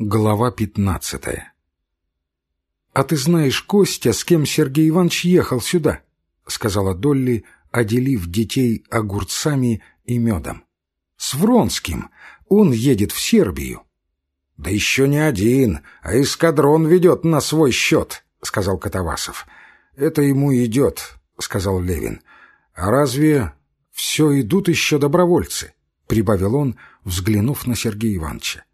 Глава пятнадцатая «А ты знаешь, Костя, с кем Сергей Иванович ехал сюда?» — сказала Долли, отделив детей огурцами и медом. «С Вронским. Он едет в Сербию». «Да еще не один, а эскадрон ведет на свой счет», — сказал Катавасов. «Это ему идет», — сказал Левин. «А разве все идут еще добровольцы?» — прибавил он, взглянув на Сергея Ивановича.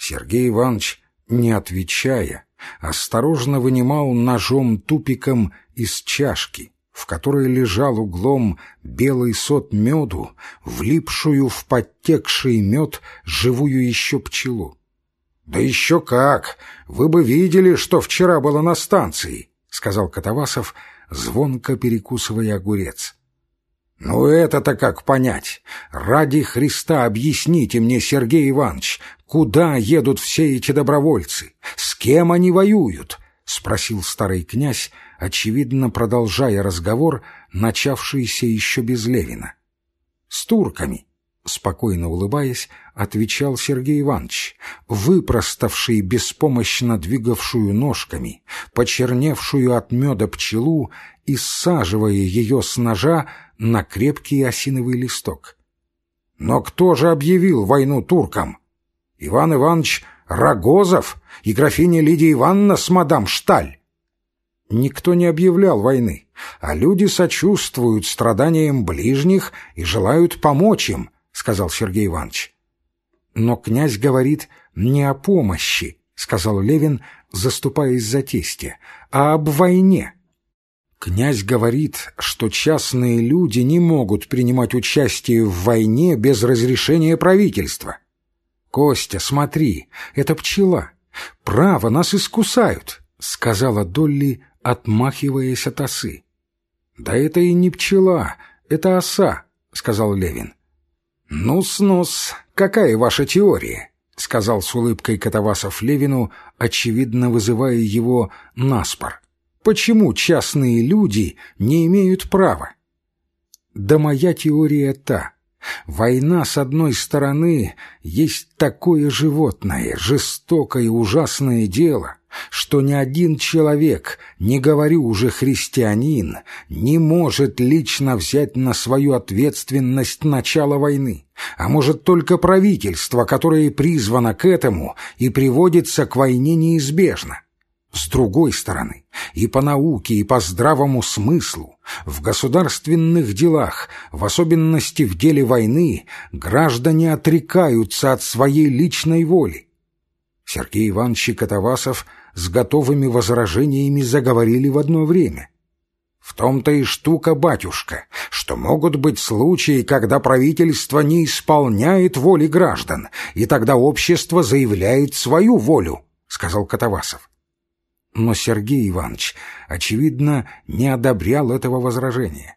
Сергей Иванович, не отвечая, осторожно вынимал ножом тупиком из чашки, в которой лежал углом белый сот меду, влипшую в подтекший мед живую еще пчелу. «Да еще как! Вы бы видели, что вчера было на станции!» — сказал Катавасов, звонко перекусывая огурец. «Ну это-то как понять? Ради Христа объясните мне, Сергей Иванович, куда едут все эти добровольцы? С кем они воюют?» — спросил старый князь, очевидно продолжая разговор, начавшийся еще без Левина. «С турками», — спокойно улыбаясь, отвечал Сергей Иванович, выпроставший беспомощно двигавшую ножками, почерневшую от меда пчелу и саживая ее с ножа на крепкий осиновый листок. Но кто же объявил войну туркам? Иван Иванович Рогозов и графиня Лидия Ивановна с мадам Шталь. Никто не объявлял войны, а люди сочувствуют страданиям ближних и желают помочь им, сказал Сергей Иванович. Но князь говорит не о помощи, сказал Левин, заступаясь за тестя, а об войне. Князь говорит, что частные люди не могут принимать участие в войне без разрешения правительства. «Костя, смотри, это пчела. Право, нас искусают», — сказала Долли, отмахиваясь от осы. «Да это и не пчела, это оса», — сказал Левин. «Ну-с-ну-с, какая ваша теория?» — сказал с улыбкой Катавасов Левину, очевидно вызывая его наспор. Почему частные люди не имеют права? Да моя теория та. Война, с одной стороны, есть такое животное, жестокое и ужасное дело, что ни один человек, не говорю уже христианин, не может лично взять на свою ответственность начало войны, а может только правительство, которое призвано к этому и приводится к войне неизбежно. С другой стороны, и по науке, и по здравому смыслу, в государственных делах, в особенности в деле войны, граждане отрекаются от своей личной воли. Сергей Иванович и Катавасов с готовыми возражениями заговорили в одно время. В том-то и штука, батюшка, что могут быть случаи, когда правительство не исполняет воли граждан, и тогда общество заявляет свою волю, — сказал Катавасов. Но Сергей Иванович, очевидно, не одобрял этого возражения.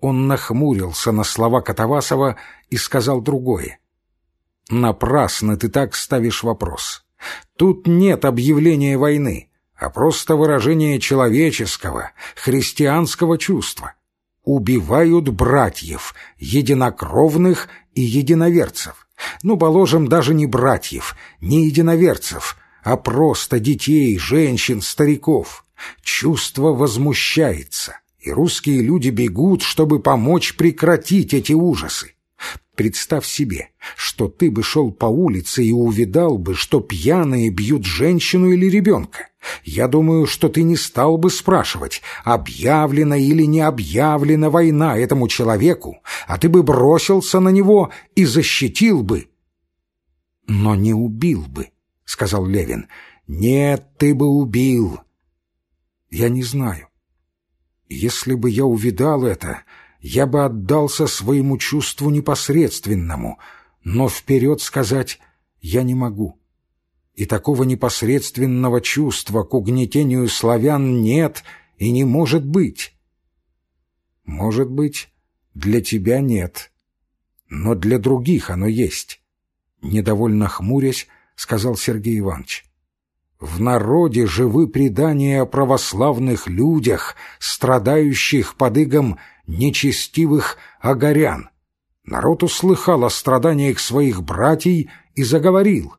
Он нахмурился на слова Катавасова и сказал другое. «Напрасно ты так ставишь вопрос. Тут нет объявления войны, а просто выражение человеческого, христианского чувства. Убивают братьев, единокровных и единоверцев. Ну, положим, даже не братьев, не единоверцев, а просто детей, женщин, стариков. Чувство возмущается, и русские люди бегут, чтобы помочь прекратить эти ужасы. Представь себе, что ты бы шел по улице и увидал бы, что пьяные бьют женщину или ребенка. Я думаю, что ты не стал бы спрашивать, объявлена или не объявлена война этому человеку, а ты бы бросился на него и защитил бы, но не убил бы сказал Левин. «Нет, ты бы убил!» «Я не знаю. Если бы я увидал это, я бы отдался своему чувству непосредственному, но вперед сказать я не могу. И такого непосредственного чувства к угнетению славян нет и не может быть. Может быть, для тебя нет, но для других оно есть. Недовольно хмурясь, сказал Сергей Иванович. В народе живы предания о православных людях, страдающих под игом нечестивых огорян. Народ услыхал о страданиях своих братьев и заговорил.